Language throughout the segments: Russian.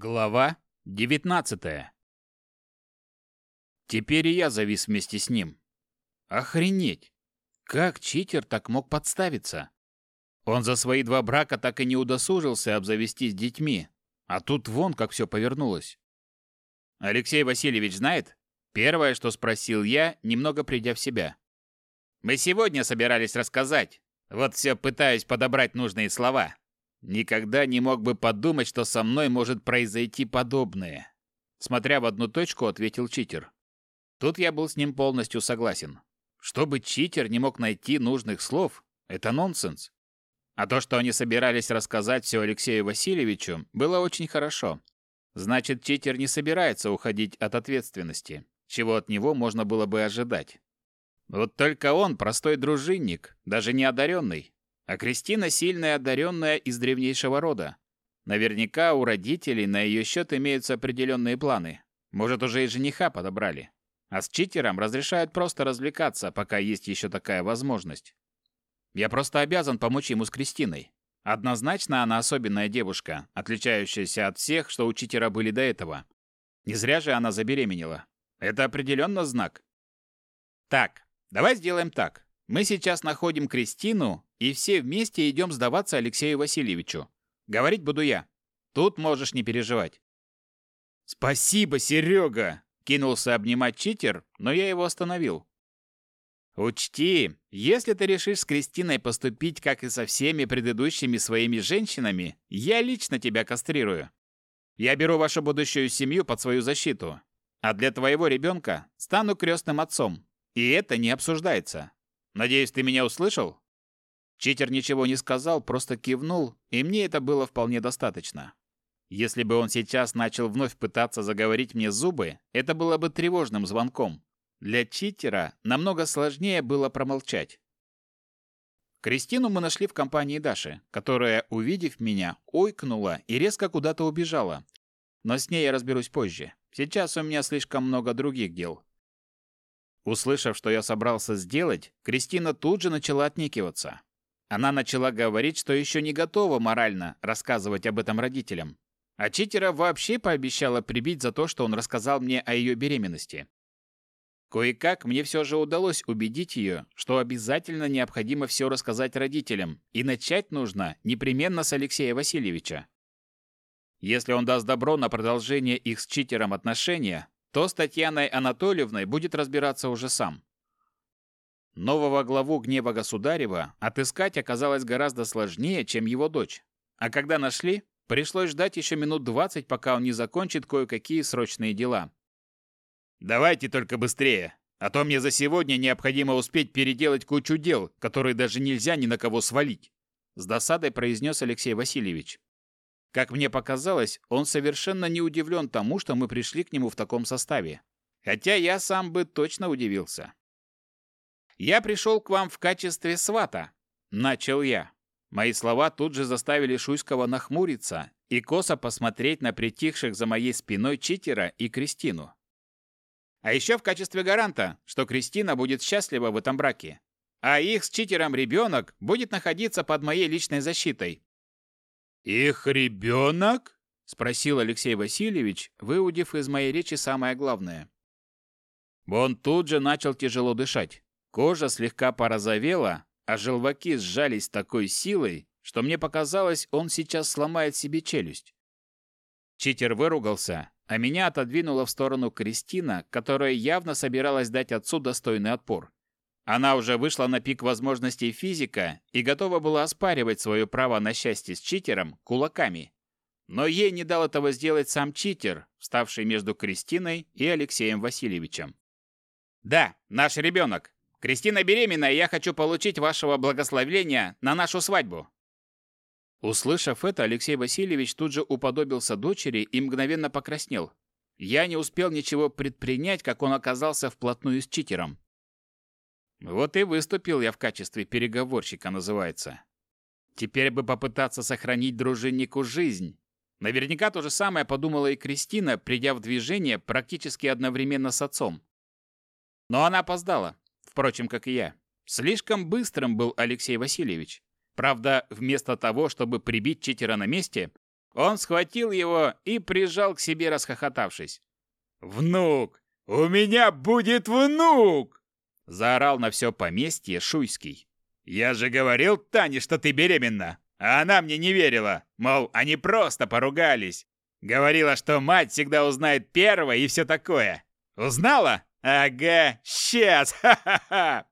Глава 19 Теперь и я завис вместе с ним. Охренеть! Как читер так мог подставиться? Он за свои два брака так и не удосужился обзавестись детьми. А тут вон как все повернулось. Алексей Васильевич знает? Первое, что спросил я, немного придя в себя. Мы сегодня собирались рассказать. Вот все пытаюсь подобрать нужные слова. Никогда не мог бы подумать, что со мной может произойти подобное. Смотря в одну точку, ответил читер. Тут я был с ним полностью согласен. Чтобы читер не мог найти нужных слов, это нонсенс. А то, что они собирались рассказать все Алексею Васильевичу, было очень хорошо. Значит, читер не собирается уходить от ответственности, чего от него можно было бы ожидать. Вот только он простой дружинник, даже не одаренный. А Кристина сильная одаренная из древнейшего рода. Наверняка у родителей на ее счет имеются определенные планы. Может, уже и жениха подобрали. А с читером разрешают просто развлекаться, пока есть еще такая возможность. Я просто обязан помочь ему с Кристиной. Однозначно она особенная девушка, отличающаяся от всех, что у читера были до этого. Не зря же она забеременела. Это определенно знак. Так, давай сделаем так. Мы сейчас находим Кристину, и все вместе идем сдаваться Алексею Васильевичу. Говорить буду я. Тут можешь не переживать. Спасибо, Серега! Кинулся обнимать читер, но я его остановил. Учти, если ты решишь с Кристиной поступить, как и со всеми предыдущими своими женщинами, я лично тебя кастрирую. Я беру вашу будущую семью под свою защиту. А для твоего ребенка стану крестным отцом. И это не обсуждается. Надеюсь, ты меня услышал?» Читер ничего не сказал, просто кивнул, и мне это было вполне достаточно. Если бы он сейчас начал вновь пытаться заговорить мне зубы, это было бы тревожным звонком. Для читера намного сложнее было промолчать. Кристину мы нашли в компании Даши, которая, увидев меня, ойкнула и резко куда-то убежала. Но с ней я разберусь позже. Сейчас у меня слишком много других дел. Услышав, что я собрался сделать, Кристина тут же начала отнекиваться. Она начала говорить, что еще не готова морально рассказывать об этом родителям. А читера вообще пообещала прибить за то, что он рассказал мне о ее беременности. Кое-как мне все же удалось убедить ее, что обязательно необходимо все рассказать родителям, и начать нужно непременно с Алексея Васильевича. Если он даст добро на продолжение их с читером отношения, то с Татьяной Анатольевной будет разбираться уже сам. Нового главу гнева государева отыскать оказалось гораздо сложнее, чем его дочь. А когда нашли, пришлось ждать еще минут двадцать, пока он не закончит кое-какие срочные дела. «Давайте только быстрее, а то мне за сегодня необходимо успеть переделать кучу дел, которые даже нельзя ни на кого свалить», с досадой произнес Алексей Васильевич. Как мне показалось, он совершенно не удивлен тому, что мы пришли к нему в таком составе. Хотя я сам бы точно удивился. «Я пришел к вам в качестве свата», — начал я. Мои слова тут же заставили Шуйского нахмуриться и косо посмотреть на притихших за моей спиной читера и Кристину. А еще в качестве гаранта, что Кристина будет счастлива в этом браке, а их с читером ребенок будет находиться под моей личной защитой, «Их ребенок?» – спросил Алексей Васильевич, выудив из моей речи самое главное. Он тут же начал тяжело дышать. Кожа слегка порозовела, а желваки сжались такой силой, что мне показалось, он сейчас сломает себе челюсть. Читер выругался, а меня отодвинула в сторону Кристина, которая явно собиралась дать отцу достойный отпор. Она уже вышла на пик возможностей физика и готова была оспаривать свое право на счастье с читером кулаками. Но ей не дал этого сделать сам читер, вставший между Кристиной и Алексеем Васильевичем. «Да, наш ребенок. Кристина беременна, и я хочу получить вашего благословения на нашу свадьбу». Услышав это, Алексей Васильевич тут же уподобился дочери и мгновенно покраснел. Я не успел ничего предпринять, как он оказался вплотную с читером. Вот и выступил я в качестве переговорщика, называется. Теперь бы попытаться сохранить дружиннику жизнь. Наверняка то же самое подумала и Кристина, придя в движение практически одновременно с отцом. Но она опоздала, впрочем, как и я. Слишком быстрым был Алексей Васильевич. Правда, вместо того, чтобы прибить читера на месте, Он схватил его и прижал к себе, расхохотавшись. «Внук! У меня будет внук!» Заорал на все поместье Шуйский. «Я же говорил Тане, что ты беременна, а она мне не верила. Мол, они просто поругались. Говорила, что мать всегда узнает первой и все такое. Узнала? Ага, сейчас! Ха-ха-ха!»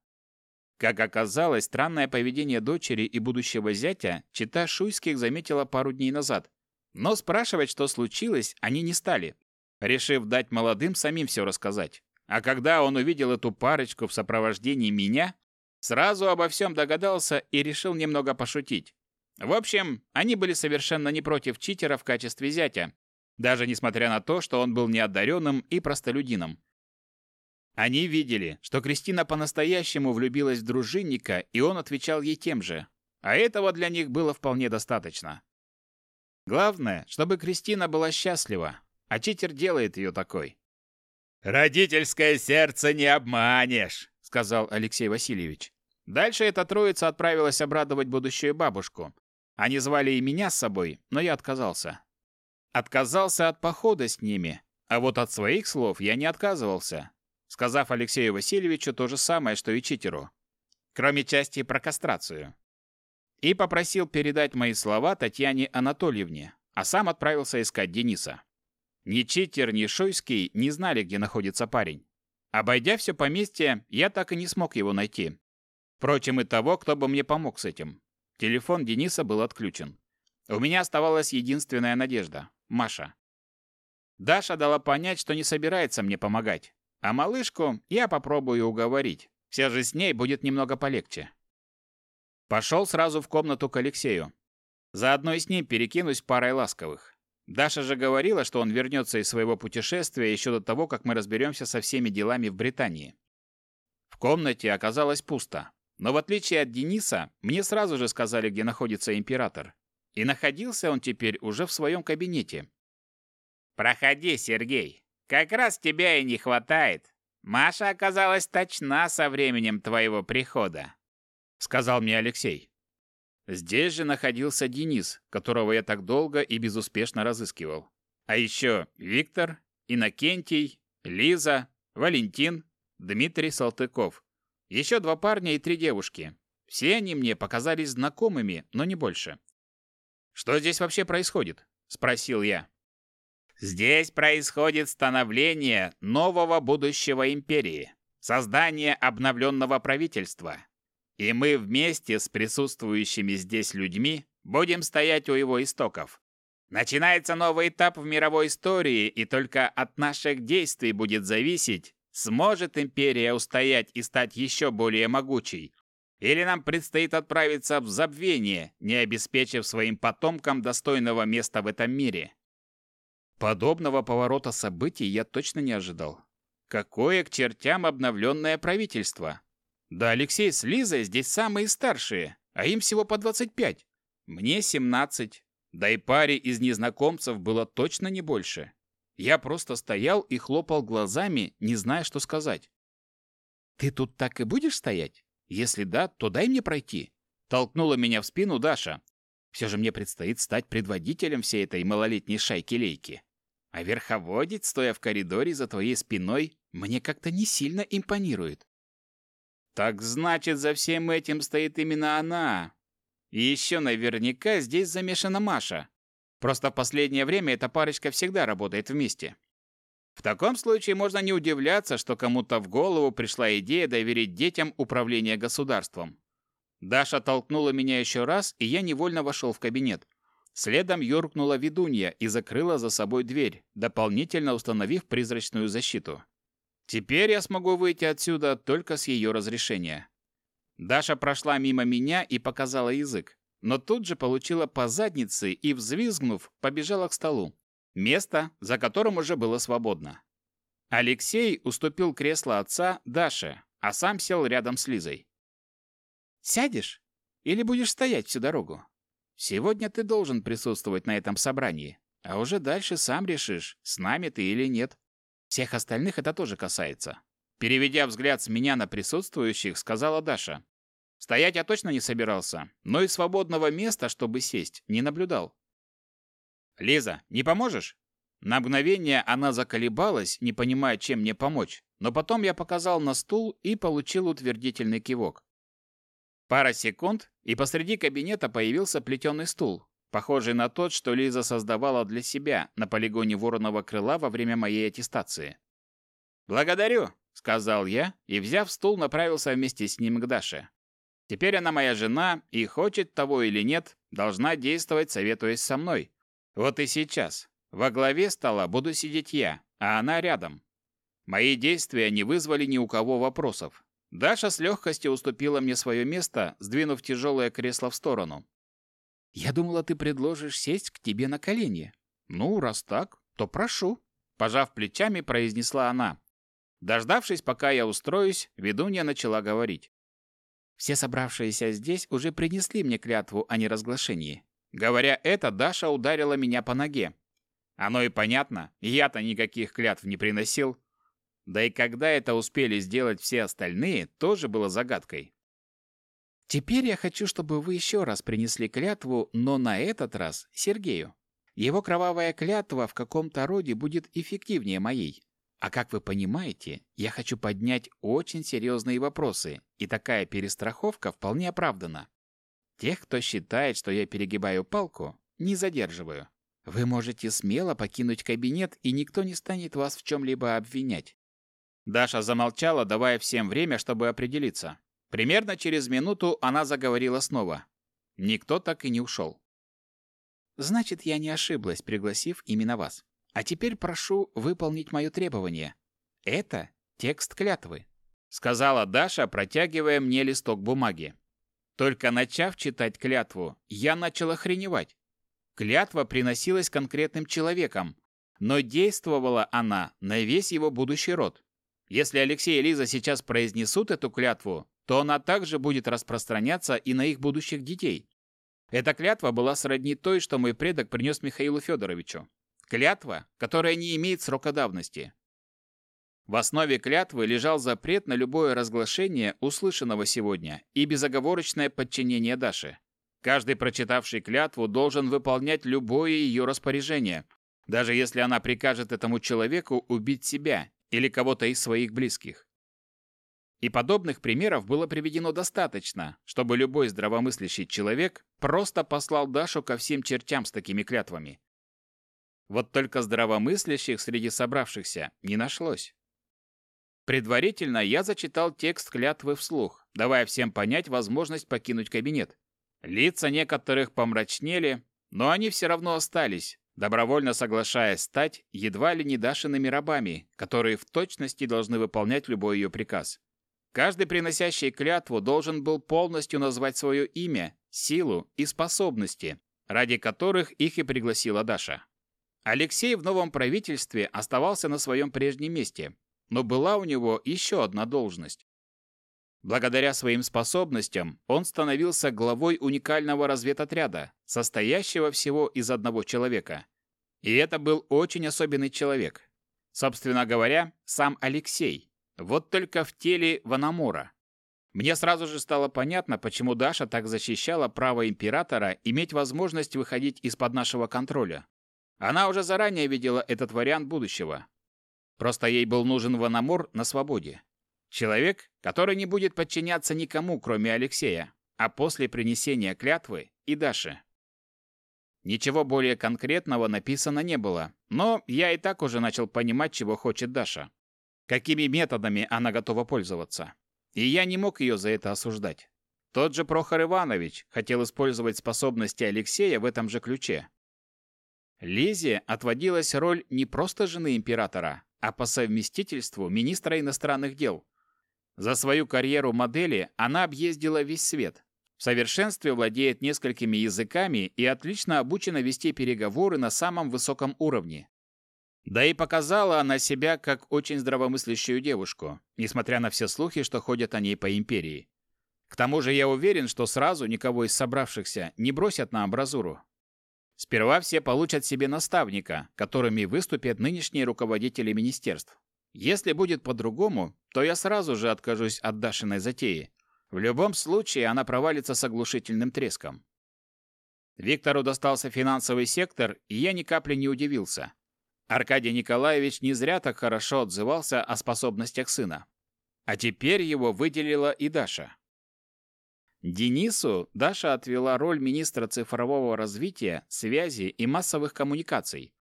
Как оказалось, странное поведение дочери и будущего зятя чита Шуйских заметила пару дней назад. Но спрашивать, что случилось, они не стали, решив дать молодым самим все рассказать. А когда он увидел эту парочку в сопровождении меня, сразу обо всем догадался и решил немного пошутить. В общем, они были совершенно не против читера в качестве зятя, даже несмотря на то, что он был неодаренным и простолюдином. Они видели, что Кристина по-настоящему влюбилась в дружинника, и он отвечал ей тем же. А этого для них было вполне достаточно. Главное, чтобы Кристина была счастлива, а читер делает ее такой. «Родительское сердце не обманешь», — сказал Алексей Васильевич. Дальше эта троица отправилась обрадовать будущую бабушку. Они звали и меня с собой, но я отказался. Отказался от похода с ними, а вот от своих слов я не отказывался, сказав Алексею Васильевичу то же самое, что и читеру, кроме части про кастрацию. И попросил передать мои слова Татьяне Анатольевне, а сам отправился искать Дениса. Ни читер, ни Шуйский не знали, где находится парень. Обойдя все поместье, я так и не смог его найти. Впрочем, и того, кто бы мне помог с этим. Телефон Дениса был отключен. У меня оставалась единственная надежда – Маша. Даша дала понять, что не собирается мне помогать. А малышку я попробую уговорить. Все же с ней будет немного полегче. Пошел сразу в комнату к Алексею. Заодно и с ним перекинусь парой ласковых. Даша же говорила, что он вернется из своего путешествия еще до того, как мы разберемся со всеми делами в Британии. В комнате оказалось пусто. Но в отличие от Дениса, мне сразу же сказали, где находится император. И находился он теперь уже в своем кабинете. «Проходи, Сергей. Как раз тебя и не хватает. Маша оказалась точна со временем твоего прихода», — сказал мне Алексей. Здесь же находился Денис, которого я так долго и безуспешно разыскивал. А еще Виктор, Иннокентий, Лиза, Валентин, Дмитрий Салтыков. Еще два парня и три девушки. Все они мне показались знакомыми, но не больше. «Что здесь вообще происходит?» – спросил я. «Здесь происходит становление нового будущего империи, создание обновленного правительства. И мы вместе с присутствующими здесь людьми будем стоять у его истоков. Начинается новый этап в мировой истории, и только от наших действий будет зависеть, Сможет империя устоять и стать еще более могучей? Или нам предстоит отправиться в забвение, не обеспечив своим потомкам достойного места в этом мире? Подобного поворота событий я точно не ожидал. Какое к чертям обновленное правительство? Да Алексей с Лизой здесь самые старшие, а им всего по 25. Мне 17. Да и паре из незнакомцев было точно не больше. Я просто стоял и хлопал глазами, не зная, что сказать. «Ты тут так и будешь стоять? Если да, то дай мне пройти», — толкнула меня в спину Даша. «Все же мне предстоит стать предводителем всей этой малолетней шайки-лейки. А верховодить, стоя в коридоре за твоей спиной, мне как-то не сильно импонирует». «Так значит, за всем этим стоит именно она. И еще наверняка здесь замешана Маша. Просто в последнее время эта парочка всегда работает вместе. В таком случае можно не удивляться, что кому-то в голову пришла идея доверить детям управление государством. Даша толкнула меня еще раз, и я невольно вошел в кабинет. Следом юркнула ведунья и закрыла за собой дверь, дополнительно установив призрачную защиту. Теперь я смогу выйти отсюда только с ее разрешения. Даша прошла мимо меня и показала язык но тут же получила по заднице и, взвизгнув, побежала к столу. Место, за которым уже было свободно. Алексей уступил кресло отца Даше, а сам сел рядом с Лизой. «Сядешь? Или будешь стоять всю дорогу? Сегодня ты должен присутствовать на этом собрании, а уже дальше сам решишь, с нами ты или нет. Всех остальных это тоже касается». Переведя взгляд с меня на присутствующих, сказала Даша. Стоять я точно не собирался, но и свободного места, чтобы сесть, не наблюдал. «Лиза, не поможешь?» На мгновение она заколебалась, не понимая, чем мне помочь, но потом я показал на стул и получил утвердительный кивок. Пара секунд, и посреди кабинета появился плетеный стул, похожий на тот, что Лиза создавала для себя на полигоне Вороного крыла во время моей аттестации. «Благодарю», — сказал я, и, взяв стул, направился вместе с ним к Даше. Теперь она моя жена, и хочет того или нет, должна действовать, советуясь со мной. Вот и сейчас. Во главе стола буду сидеть я, а она рядом. Мои действия не вызвали ни у кого вопросов. Даша с легкостью уступила мне свое место, сдвинув тяжелое кресло в сторону. «Я думала, ты предложишь сесть к тебе на колени». «Ну, раз так, то прошу», — пожав плечами, произнесла она. Дождавшись, пока я устроюсь, ведунья начала говорить. Все собравшиеся здесь уже принесли мне клятву о неразглашении. Говоря это, Даша ударила меня по ноге. Оно и понятно, я-то никаких клятв не приносил. Да и когда это успели сделать все остальные, тоже было загадкой. Теперь я хочу, чтобы вы еще раз принесли клятву, но на этот раз Сергею. Его кровавая клятва в каком-то роде будет эффективнее моей. А как вы понимаете, я хочу поднять очень серьезные вопросы, и такая перестраховка вполне оправдана. Тех, кто считает, что я перегибаю палку, не задерживаю. Вы можете смело покинуть кабинет, и никто не станет вас в чем-либо обвинять. Даша замолчала, давая всем время, чтобы определиться. Примерно через минуту она заговорила снова. Никто так и не ушел. Значит, я не ошиблась, пригласив именно вас. А теперь прошу выполнить мое требование. Это текст клятвы, сказала Даша, протягивая мне листок бумаги. Только начав читать клятву, я начал охреневать. Клятва приносилась конкретным человеком, но действовала она на весь его будущий род. Если Алексей и Лиза сейчас произнесут эту клятву, то она также будет распространяться и на их будущих детей. Эта клятва была сродни той, что мой предок принес Михаилу Федоровичу. Клятва, которая не имеет срока давности. В основе клятвы лежал запрет на любое разглашение услышанного сегодня и безоговорочное подчинение Даше. Каждый, прочитавший клятву, должен выполнять любое ее распоряжение, даже если она прикажет этому человеку убить себя или кого-то из своих близких. И подобных примеров было приведено достаточно, чтобы любой здравомыслящий человек просто послал Дашу ко всем чертям с такими клятвами. Вот только здравомыслящих среди собравшихся не нашлось. Предварительно я зачитал текст клятвы вслух, давая всем понять возможность покинуть кабинет. Лица некоторых помрачнели, но они все равно остались, добровольно соглашаясь стать едва ли не Дашиными рабами, которые в точности должны выполнять любой ее приказ. Каждый приносящий клятву должен был полностью назвать свое имя, силу и способности, ради которых их и пригласила Даша. Алексей в новом правительстве оставался на своем прежнем месте, но была у него еще одна должность. Благодаря своим способностям он становился главой уникального разведотряда, состоящего всего из одного человека. И это был очень особенный человек. Собственно говоря, сам Алексей. Вот только в теле Ванамора. Мне сразу же стало понятно, почему Даша так защищала право императора иметь возможность выходить из-под нашего контроля. Она уже заранее видела этот вариант будущего. Просто ей был нужен Ванамор на свободе. Человек, который не будет подчиняться никому, кроме Алексея, а после принесения клятвы и Даши. Ничего более конкретного написано не было, но я и так уже начал понимать, чего хочет Даша. Какими методами она готова пользоваться. И я не мог ее за это осуждать. Тот же Прохор Иванович хотел использовать способности Алексея в этом же ключе. Лизе отводилась роль не просто жены императора, а по совместительству министра иностранных дел. За свою карьеру модели она объездила весь свет. В совершенстве владеет несколькими языками и отлично обучена вести переговоры на самом высоком уровне. Да и показала она себя как очень здравомыслящую девушку, несмотря на все слухи, что ходят о ней по империи. К тому же я уверен, что сразу никого из собравшихся не бросят на амбразуру. Сперва все получат себе наставника, которыми выступят нынешние руководители министерств. Если будет по-другому, то я сразу же откажусь от Дашиной затеи. В любом случае она провалится с оглушительным треском. Виктору достался финансовый сектор, и я ни капли не удивился. Аркадий Николаевич не зря так хорошо отзывался о способностях сына. А теперь его выделила и Даша. Денису Даша отвела роль министра цифрового развития, связи и массовых коммуникаций.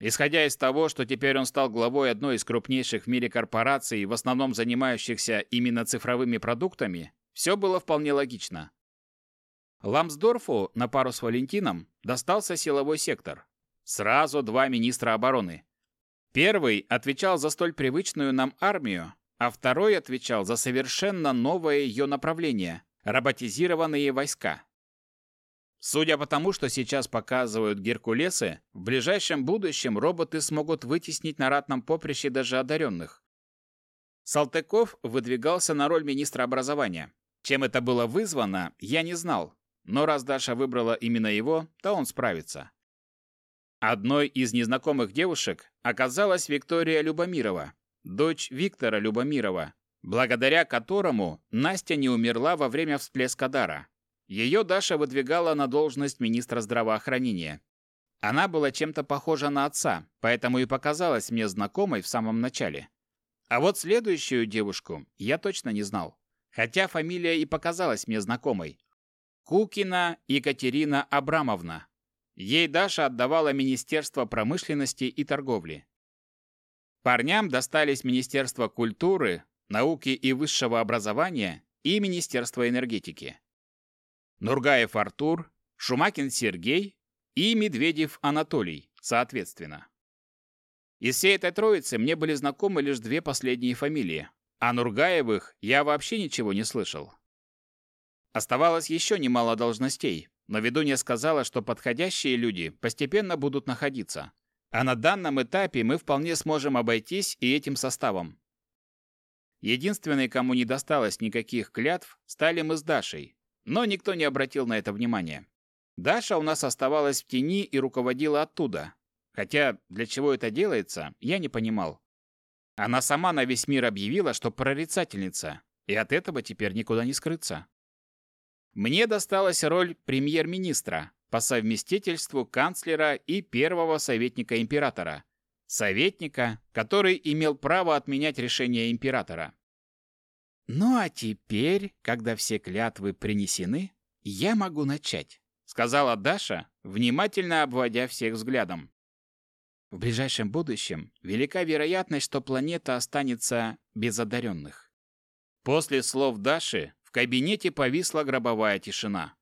Исходя из того, что теперь он стал главой одной из крупнейших в мире корпораций, в основном занимающихся именно цифровыми продуктами, все было вполне логично. Ламсдорфу на пару с Валентином достался силовой сектор. Сразу два министра обороны. Первый отвечал за столь привычную нам армию, а второй отвечал за совершенно новое ее направление – роботизированные войска. Судя по тому, что сейчас показывают Геркулесы, в ближайшем будущем роботы смогут вытеснить на ратном поприще даже одаренных. Салтыков выдвигался на роль министра образования. Чем это было вызвано, я не знал, но раз Даша выбрала именно его, то он справится. Одной из незнакомых девушек оказалась Виктория Любомирова, дочь Виктора Любомирова, благодаря которому Настя не умерла во время всплеска дара. Ее Даша выдвигала на должность министра здравоохранения. Она была чем-то похожа на отца, поэтому и показалась мне знакомой в самом начале. А вот следующую девушку я точно не знал, хотя фамилия и показалась мне знакомой. Кукина Екатерина Абрамовна. Ей Даша отдавала Министерство промышленности и торговли. Парням достались Министерство культуры, науки и высшего образования и Министерство энергетики. Нургаев Артур, Шумакин Сергей и Медведев Анатолий, соответственно. Из всей этой троицы мне были знакомы лишь две последние фамилии, а Нургаевых я вообще ничего не слышал. Оставалось еще немало должностей, но ведунья сказала, что подходящие люди постепенно будут находиться. А на данном этапе мы вполне сможем обойтись и этим составом. Единственной, кому не досталось никаких клятв, стали мы с Дашей, но никто не обратил на это внимания. Даша у нас оставалась в тени и руководила оттуда, хотя для чего это делается, я не понимал. Она сама на весь мир объявила, что прорицательница, и от этого теперь никуда не скрыться. Мне досталась роль премьер-министра, по совместительству канцлера и первого советника императора. Советника, который имел право отменять решения императора. «Ну а теперь, когда все клятвы принесены, я могу начать», сказала Даша, внимательно обводя всех взглядом. В ближайшем будущем велика вероятность, что планета останется без одаренных. После слов Даши кабинете повисла гробовая тишина.